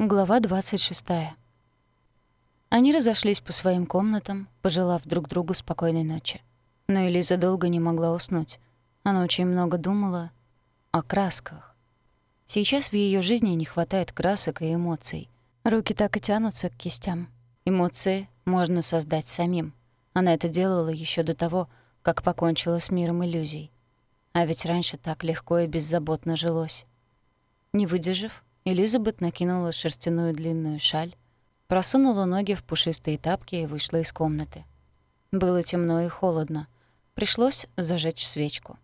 Глава 26. Они разошлись по своим комнатам, пожелав друг другу спокойной ночи. Но Элиза долго не могла уснуть. Она очень много думала о красках. Сейчас в ее жизни не хватает красок и эмоций. Руки так и тянутся к кистям. Эмоции можно создать самим. Она это делала еще до того, как покончила с миром иллюзий. А ведь раньше так легко и беззаботно жилось. Не выдержав, Элизабет накинула шерстяную длинную шаль, просунула ноги в пушистые тапки и вышла из комнаты. Было темно и холодно. Пришлось зажечь свечку.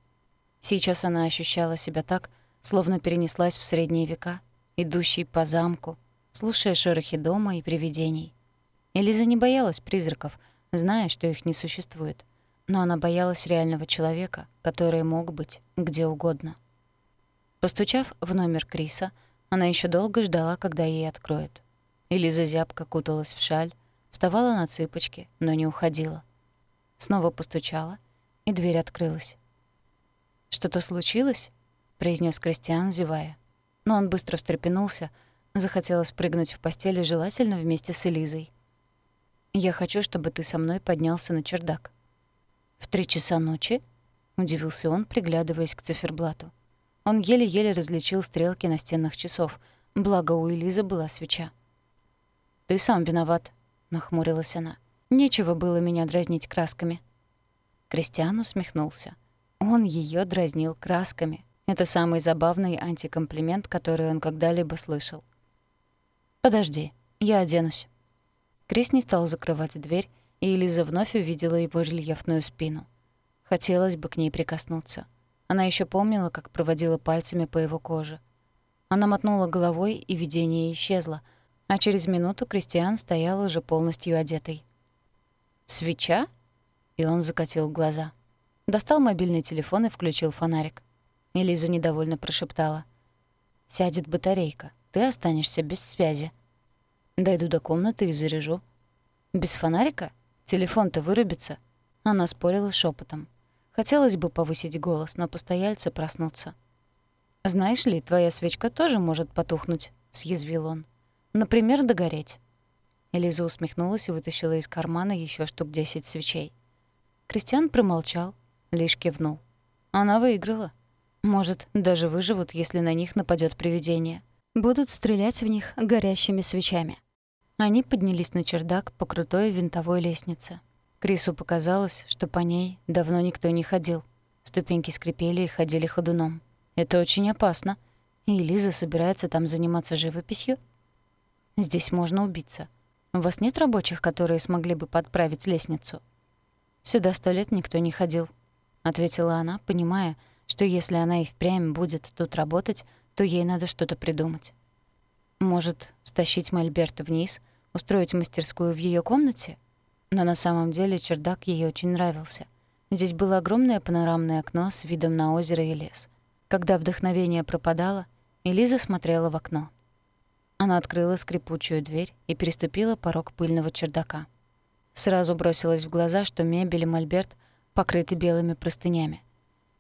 Сейчас она ощущала себя так, словно перенеслась в средние века, идущей по замку, слушая шорохи дома и привидений. Элиза не боялась призраков, зная, что их не существует. Но она боялась реального человека, который мог быть где угодно. Постучав в номер Криса, она еще долго ждала, когда ей откроют. Элиза зябко куталась в шаль, вставала на цыпочки, но не уходила. Снова постучала, и дверь открылась. «Что-то случилось?» — произнес Кристиан, зевая. Но он быстро встрепенулся, захотелось прыгнуть в постели, желательно вместе с Элизой. «Я хочу, чтобы ты со мной поднялся на чердак». «В три часа ночи?» — удивился он, приглядываясь к циферблату. Он еле-еле различил стрелки настенных часов, благо у Элизы была свеча. «Ты сам виноват», — нахмурилась она. «Нечего было меня дразнить красками». Кристиан усмехнулся. Он ее дразнил красками. Это самый забавный антикомплимент, который он когда-либо слышал. «Подожди, я оденусь». Крис не стал закрывать дверь, и Элиза вновь увидела его рельефную спину. Хотелось бы к ней прикоснуться. Она еще помнила, как проводила пальцами по его коже. Она мотнула головой, и видение исчезло, а через минуту Кристиан стоял уже полностью одетый. «Свеча?» И он закатил глаза. Достал мобильный телефон и включил фонарик. Элиза недовольно прошептала. «Сядет батарейка. Ты останешься без связи». «Дойду до комнаты и заряжу». «Без фонарика? Телефон-то вырубится». Она спорила шепотом. Хотелось бы повысить голос, но постояльцы проснутся. «Знаешь ли, твоя свечка тоже может потухнуть», — съязвил он. «Например, догореть». Элиза усмехнулась и вытащила из кармана еще штук десять свечей. Кристиан промолчал, лишь кивнул. Она выиграла. Может, даже выживут, если на них нападет привидение. Будут стрелять в них горящими свечами. Они поднялись на чердак по крутой винтовой лестнице. Крису показалось, что по ней давно никто не ходил. Ступеньки скрипели и ходили ходуном. Это очень опасно. И Лиза собирается там заниматься живописью? Здесь можно убиться. У вас нет рабочих, которые смогли бы подправить лестницу? Сюда сто лет никто не ходил, ответила она, понимая, что если она и впрямь будет тут работать, то ей надо что-то придумать. Может, стащить Мольберт вниз, устроить мастерскую в ее комнате? Но на самом деле чердак ей очень нравился. Здесь было огромное панорамное окно с видом на озеро и лес. Когда вдохновение пропадало, Элиза смотрела в окно. Она открыла скрипучую дверь и переступила порог пыльного чердака. Сразу бросилось в глаза, что мебель и мольберт покрыты белыми простынями.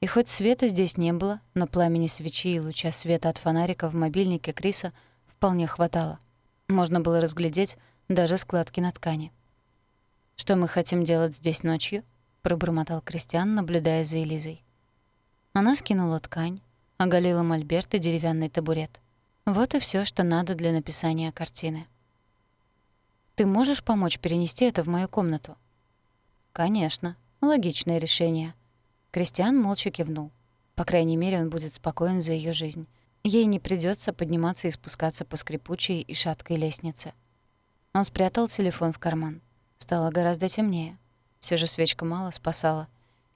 И хоть света здесь не было, но пламени свечи и луча света от фонарика в мобильнике Криса вполне хватало. Можно было разглядеть даже складки на ткани. «Что мы хотим делать здесь ночью?» — пробормотал Кристиан, наблюдая за Элизой. Она скинула ткань, оголила мольберт и деревянный табурет. Вот и все, что надо для написания картины. «Ты можешь помочь перенести это в мою комнату?» «Конечно. Логичное решение». Кристиан молча кивнул. По крайней мере, он будет спокоен за ее жизнь. Ей не придется подниматься и спускаться по скрипучей и шаткой лестнице. Он спрятал телефон в карман. Стало гораздо темнее. Все же свечка мало спасала.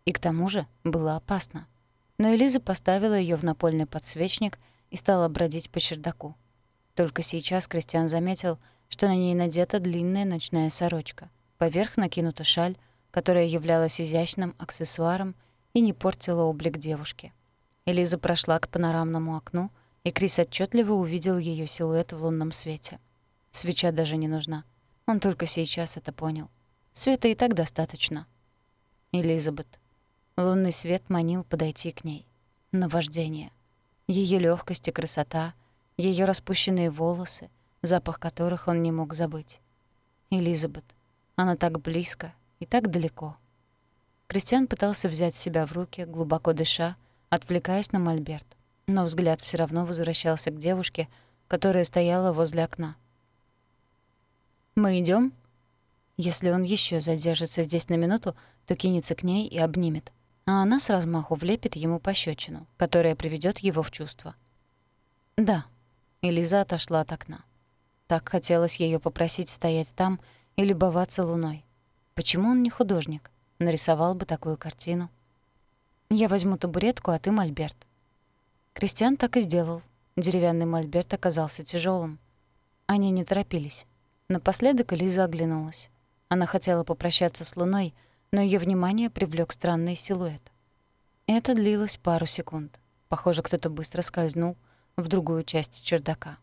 И к тому же было опасно. Но Элиза поставила ее в напольный подсвечник и стала бродить по чердаку. Только сейчас Кристиан заметил, что на ней надета длинная ночная сорочка. Поверх накинута шаль, которая являлась изящным аксессуаром и не портила облик девушки. Элиза прошла к панорамному окну, и Крис отчетливо увидел ее силуэт в лунном свете. Свеча даже не нужна. Он только сейчас это понял. Света и так достаточно. Элизабет. Лунный свет манил подойти к ней. Наваждение. Ее легкость и красота, ее распущенные волосы, запах которых он не мог забыть. Элизабет. Она так близко и так далеко. Кристиан пытался взять себя в руки, глубоко дыша, отвлекаясь на мольберт, но взгляд все равно возвращался к девушке, которая стояла возле окна. «Мы идем? Если он еще задержится здесь на минуту, то кинется к ней и обнимет, а она с размаху влепит ему пощечину, которая приведет его в чувство. «Да». Элиза отошла от окна. Так хотелось ее попросить стоять там и любоваться луной. Почему он не художник? Нарисовал бы такую картину. «Я возьму табуретку, а ты мольберт». Кристиан так и сделал. Деревянный мольберт оказался тяжелым. Они не торопились. Напоследок Элиза оглянулась. Она хотела попрощаться с Луной, но ее внимание привлек странный силуэт. Это длилось пару секунд. Похоже, кто-то быстро скользнул в другую часть чердака.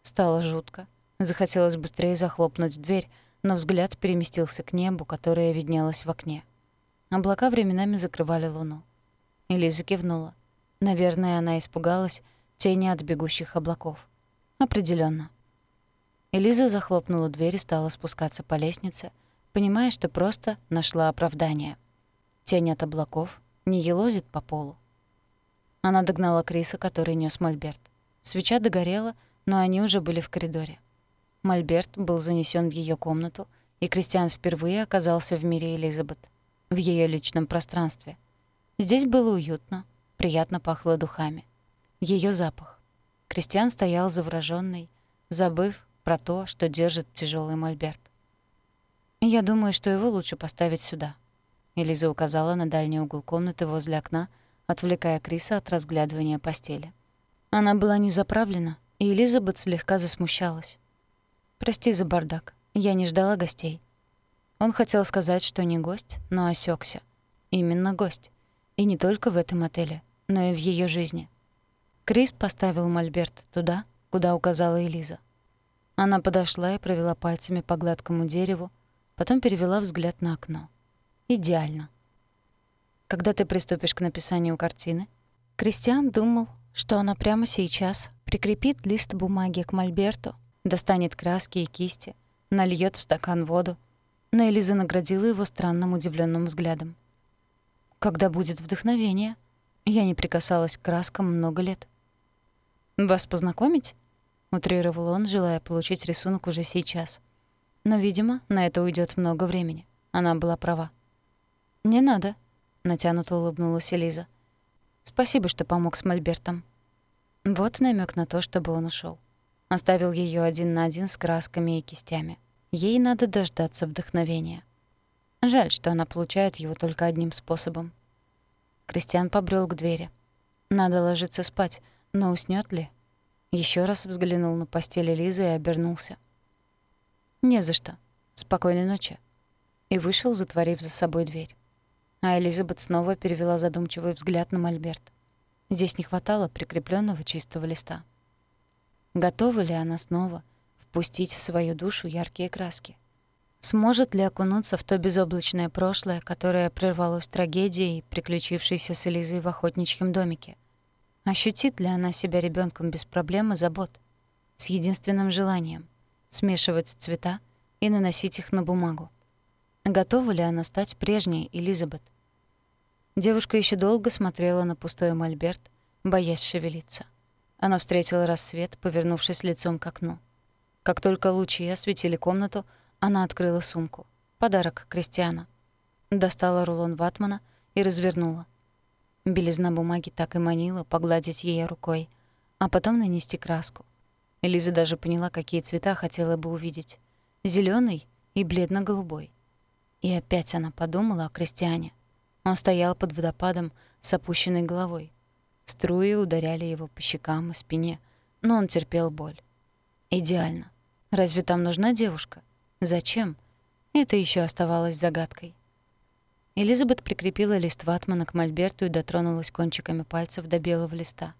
Стало жутко. Захотелось быстрее захлопнуть дверь, но взгляд переместился к небу, которое виднелось в окне. Облака временами закрывали луну. Элиза кивнула. Наверное, она испугалась тени от бегущих облаков. Определенно. Элиза захлопнула дверь и стала спускаться по лестнице, понимая, что просто нашла оправдание. Тень от облаков не елозит по полу. Она догнала Криса, который нёс мольберт. Свеча догорела, но они уже были в коридоре. Мольберт был занесен в ее комнату, и Кристиан впервые оказался в мире Элизабет, в ее личном пространстве. Здесь было уютно, приятно пахло духами. Ее запах. Кристиан стоял заворожённый, забыв про то, что держит тяжелый мольберт. «Я думаю, что его лучше поставить сюда». Элиза указала на дальний угол комнаты возле окна, отвлекая Криса от разглядывания постели. Она была не заправлена, и Элизабет слегка засмущалась. «Прости за бардак. Я не ждала гостей». Он хотел сказать, что не гость, но осекся. Именно гость. И не только в этом отеле, но и в ее жизни. Крис поставил мольберт туда, куда указала Элиза. Она подошла и провела пальцами по гладкому дереву, потом перевела взгляд на окно. Идеально. Когда ты приступишь к написанию картины, Кристиан думал, что она прямо сейчас прикрепит лист бумаги к мольберту, достанет краски и кисти, нальет в стакан воду. Но Элиза наградила его странным удивленным взглядом. «Когда будет вдохновение?» Я не прикасалась к краскам много лет. «Вас познакомить?» — утрировал он, желая получить рисунок уже сейчас. Но, видимо, на это уйдет много времени. Она была права. «Не надо», — натянуто улыбнулась Элиза. «Спасибо, что помог с Мольбертом». Вот намек на то, чтобы он ушел. Оставил ее один на один с красками и кистями. Ей надо дождаться вдохновения. Жаль, что она получает его только одним способом. Кристиан побрел к двери. Надо ложиться спать, но уснёт ли? Еще раз взглянул на постель Лизы и обернулся. «Не за что. Спокойной ночи». И вышел, затворив за собой дверь. А Элизабет снова перевела задумчивый взгляд на Мольберт. Здесь не хватало прикрепленного чистого листа. Готова ли она снова впустить в свою душу яркие краски? Сможет ли окунуться в то безоблачное прошлое, которое прервалось трагедией, приключившейся с Элизой в охотничьем домике? Ощутит ли она себя ребенком без проблем и забот? С единственным желанием — смешивать цвета и наносить их на бумагу. Готова ли она стать прежней Элизабет? Девушка еще долго смотрела на пустой мольберт, боясь шевелиться. Она встретила рассвет, повернувшись лицом к окну. Как только лучи осветили комнату, она открыла сумку. Подарок Кристиана. Достала рулон ватмана и развернула. Белизна бумаги так и манила погладить ее рукой, а потом нанести краску. Элиза даже поняла, какие цвета хотела бы увидеть. зеленый и бледно-голубой. И опять она подумала о Кристиане. Он стоял под водопадом с опущенной головой. Струи ударяли его по щекам и спине, но он терпел боль. Идеально. Разве там нужна девушка? Зачем? Это еще оставалось загадкой. Элизабет прикрепила лист ватмана к мольберту и дотронулась кончиками пальцев до белого листа.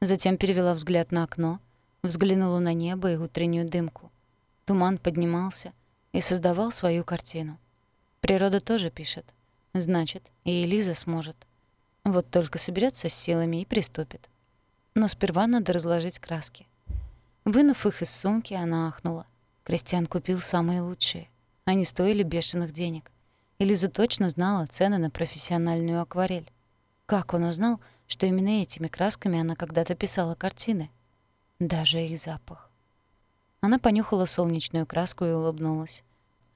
Затем перевела взгляд на окно, взглянула на небо и утреннюю дымку. Туман поднимался и создавал свою картину. Природа тоже пишет. Значит, и Элиза сможет. Вот только соберется с силами и приступит. Но сперва надо разложить краски. Вынув их из сумки, она ахнула. Кристиан купил самые лучшие. Они стоили бешеных денег. Элиза точно знала цены на профессиональную акварель. Как он узнал, что именно этими красками она когда-то писала картины? Даже их запах. Она понюхала солнечную краску и улыбнулась.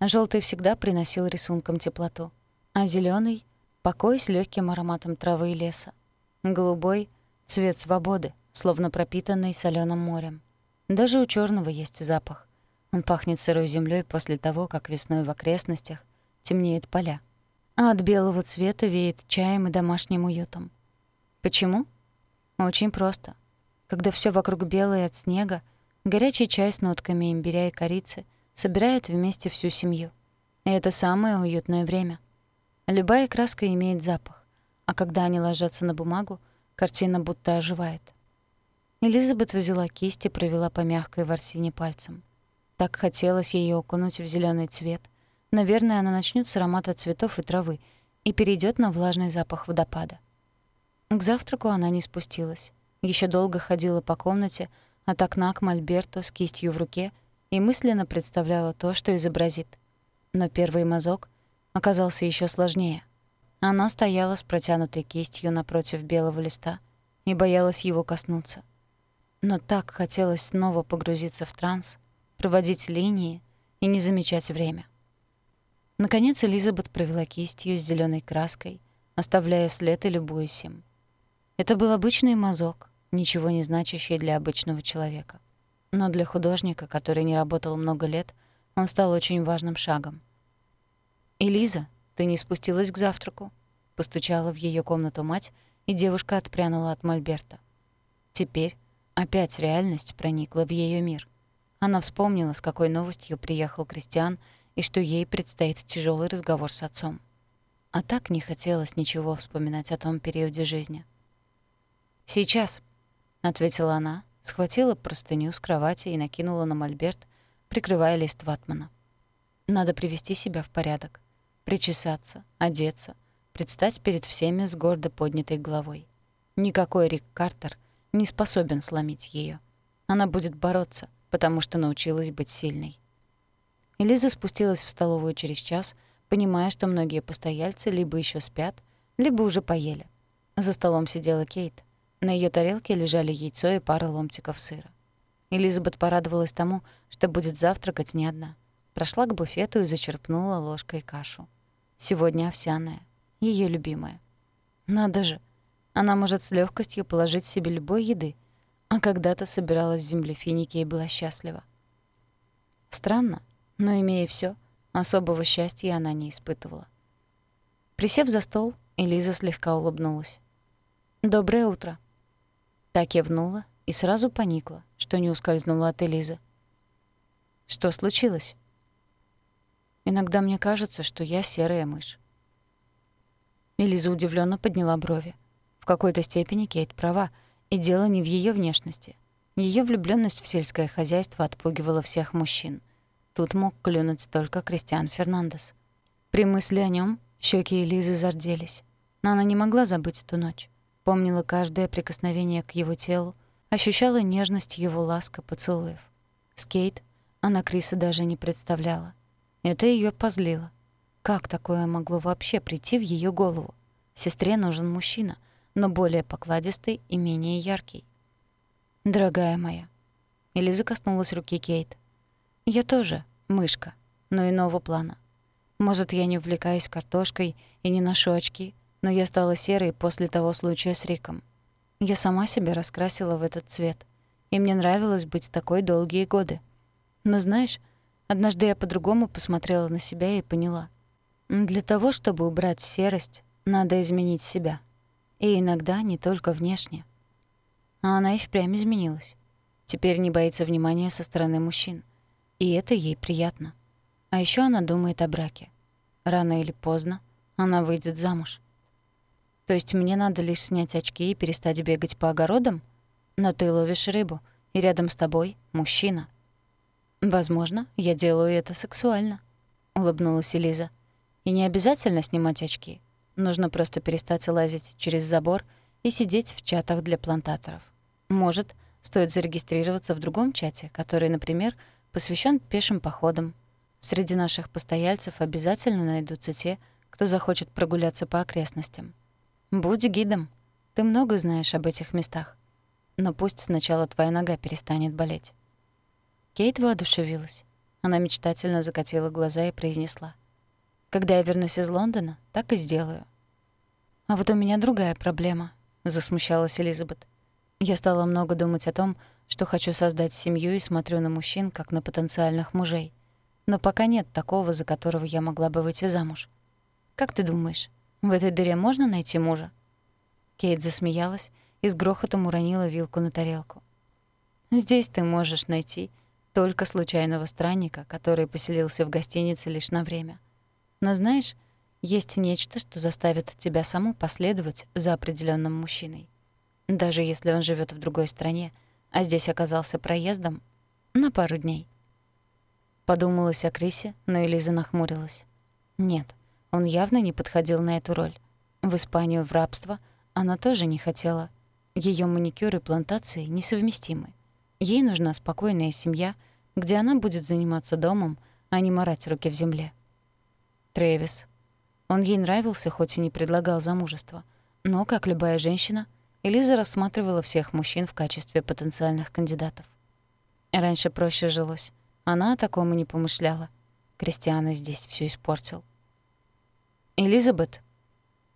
Желтый всегда приносил рисункам теплоту, а зеленый покой с легким ароматом травы и леса. Голубой — цвет свободы, словно пропитанный соленым морем. Даже у черного есть запах. Он пахнет сырой землей после того, как весной в окрестностях темнеют поля. А от белого цвета веет чаем и домашним уютом. Почему? Очень просто. Когда все вокруг белое от снега, горячий чай с нотками имбиря и корицы собирают вместе всю семью. И это самое уютное время. Любая краска имеет запах, а когда они ложатся на бумагу, картина будто оживает. Элизабет взяла кисть и провела по мягкой ворсине пальцем. Так хотелось ее окунуть в зеленый цвет. Наверное, она начнет с аромата цветов и травы и перейдет на влажный запах водопада. К завтраку она не спустилась. Еще долго ходила по комнате от окна к мольберту с кистью в руке и мысленно представляла то, что изобразит. Но первый мазок оказался еще сложнее. Она стояла с протянутой кистью напротив белого листа и боялась его коснуться. Но так хотелось снова погрузиться в транс, проводить линии и не замечать время. Наконец Элизабет провела кистью с зеленой краской, оставляя след и любуясь им. Это был обычный мазок, ничего не значащий для обычного человека. Но для художника, который не работал много лет, он стал очень важным шагом. «Элиза, ты не спустилась к завтраку?» Постучала в ее комнату мать, и девушка отпрянула от Мольберта. Теперь Опять реальность проникла в ее мир. Она вспомнила, с какой новостью приехал Кристиан и что ей предстоит тяжелый разговор с отцом. А так не хотелось ничего вспоминать о том периоде жизни. «Сейчас», — ответила она, схватила простыню с кровати и накинула на мольберт, прикрывая лист ватмана. «Надо привести себя в порядок, причесаться, одеться, предстать перед всеми с гордо поднятой головой. Никакой Рик Картер — не способен сломить ее. Она будет бороться, потому что научилась быть сильной. Элиза спустилась в столовую через час, понимая, что многие постояльцы либо еще спят, либо уже поели. За столом сидела Кейт. На ее тарелке лежали яйцо и пара ломтиков сыра. Элизабет порадовалась тому, что будет завтракать не одна. Прошла к буфету и зачерпнула ложкой кашу. Сегодня овсяная, ее любимая. Надо же, она может с легкостью положить себе любой еды, а когда-то собиралась с земли финики и была счастлива. Странно, но, имея все, особого счастья она не испытывала. Присев за стол, Элиза слегка улыбнулась. «Доброе утро». Так кивнула и сразу поникла, что не ускользнула от Элизы. «Что случилось?» «Иногда мне кажется, что я серая мышь». Элиза удивленно подняла брови какой-то степени Кейт права, и дело не в ее внешности. Ее влюбленность в сельское хозяйство отпугивала всех мужчин. Тут мог клюнуть только Кристиан Фернандес. При мысли о нем щеки Элизы зарделись. Но она не могла забыть ту ночь. Помнила каждое прикосновение к его телу, ощущала нежность его ласка поцелуев. С Кейт она Криса даже не представляла. Это ее позлило. Как такое могло вообще прийти в ее голову? Сестре нужен мужчина — но более покладистый и менее яркий. «Дорогая моя». Элиза коснулась руки Кейт. «Я тоже мышка, но иного плана. Может, я не увлекаюсь картошкой и не ношу очки, но я стала серой после того случая с Риком. Я сама себя раскрасила в этот цвет, и мне нравилось быть такой долгие годы. Но знаешь, однажды я по-другому посмотрела на себя и поняла. Для того, чтобы убрать серость, надо изменить себя». И иногда не только внешне. А она и впрямь изменилась. Теперь не боится внимания со стороны мужчин. И это ей приятно. А еще она думает о браке. Рано или поздно она выйдет замуж. То есть мне надо лишь снять очки и перестать бегать по огородам? Но ты ловишь рыбу, и рядом с тобой мужчина. Возможно, я делаю это сексуально, улыбнулась Элиза. И не обязательно снимать очки. Нужно просто перестать лазить через забор и сидеть в чатах для плантаторов. Может, стоит зарегистрироваться в другом чате, который, например, посвящен пешим походам. Среди наших постояльцев обязательно найдутся те, кто захочет прогуляться по окрестностям. Будь гидом. Ты много знаешь об этих местах. Но пусть сначала твоя нога перестанет болеть. Кейт воодушевилась. Она мечтательно закатила глаза и произнесла. «Когда я вернусь из Лондона, так и сделаю». «А вот у меня другая проблема», — засмущалась Элизабет. «Я стала много думать о том, что хочу создать семью и смотрю на мужчин, как на потенциальных мужей. Но пока нет такого, за которого я могла бы выйти замуж. Как ты думаешь, в этой дыре можно найти мужа?» Кейт засмеялась и с грохотом уронила вилку на тарелку. «Здесь ты можешь найти только случайного странника, который поселился в гостинице лишь на время. Но знаешь, есть нечто, что заставит тебя саму последовать за определенным мужчиной. Даже если он живет в другой стране, а здесь оказался проездом на пару дней. Подумалась о Крисе, но Элиза нахмурилась. Нет, он явно не подходил на эту роль. В Испанию в рабство она тоже не хотела. Ее маникюр и плантации несовместимы. Ей нужна спокойная семья, где она будет заниматься домом, а не марать руки в земле. Трэвис. Он ей нравился, хоть и не предлагал замужество. Но, как любая женщина, Элиза рассматривала всех мужчин в качестве потенциальных кандидатов. Раньше проще жилось. Она о таком и не помышляла. Кристиана здесь все испортил. «Элизабет!»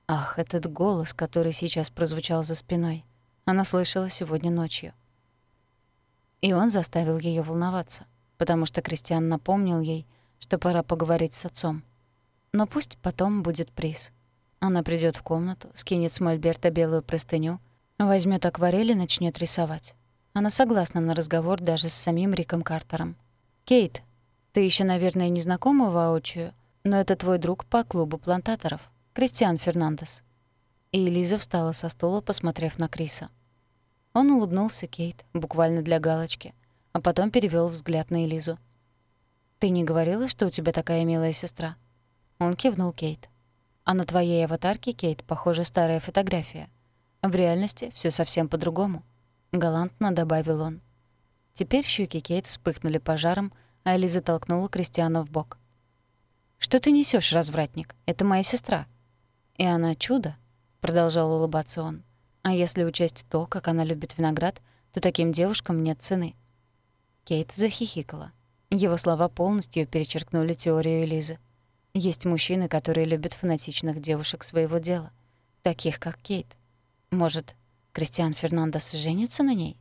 Ах, этот голос, который сейчас прозвучал за спиной. Она слышала сегодня ночью. И он заставил ее волноваться, потому что Кристиан напомнил ей, что пора поговорить с отцом. Но пусть потом будет приз. Она придет в комнату, скинет с мольберта белую простыню, возьмет акварель и начнет рисовать. Она согласна на разговор даже с самим Риком Картером. «Кейт, ты еще, наверное, не знакома воочию, но это твой друг по клубу плантаторов, Кристиан Фернандес». И Элиза встала со стула, посмотрев на Криса. Он улыбнулся Кейт, буквально для галочки, а потом перевел взгляд на Элизу. «Ты не говорила, что у тебя такая милая сестра?» Он кивнул Кейт. «А на твоей аватарке, Кейт, похоже, старая фотография. В реальности все совсем по-другому», — галантно добавил он. Теперь щеки Кейт вспыхнули пожаром, а Элиза толкнула Кристиана в бок. «Что ты несешь, развратник? Это моя сестра». «И она чудо», — продолжал улыбаться он. «А если учесть то, как она любит виноград, то таким девушкам нет цены». Кейт захихикала. Его слова полностью перечеркнули теорию Элизы. Есть мужчины, которые любят фанатичных девушек своего дела, таких как Кейт. Может, Кристиан Фернандес женится на ней?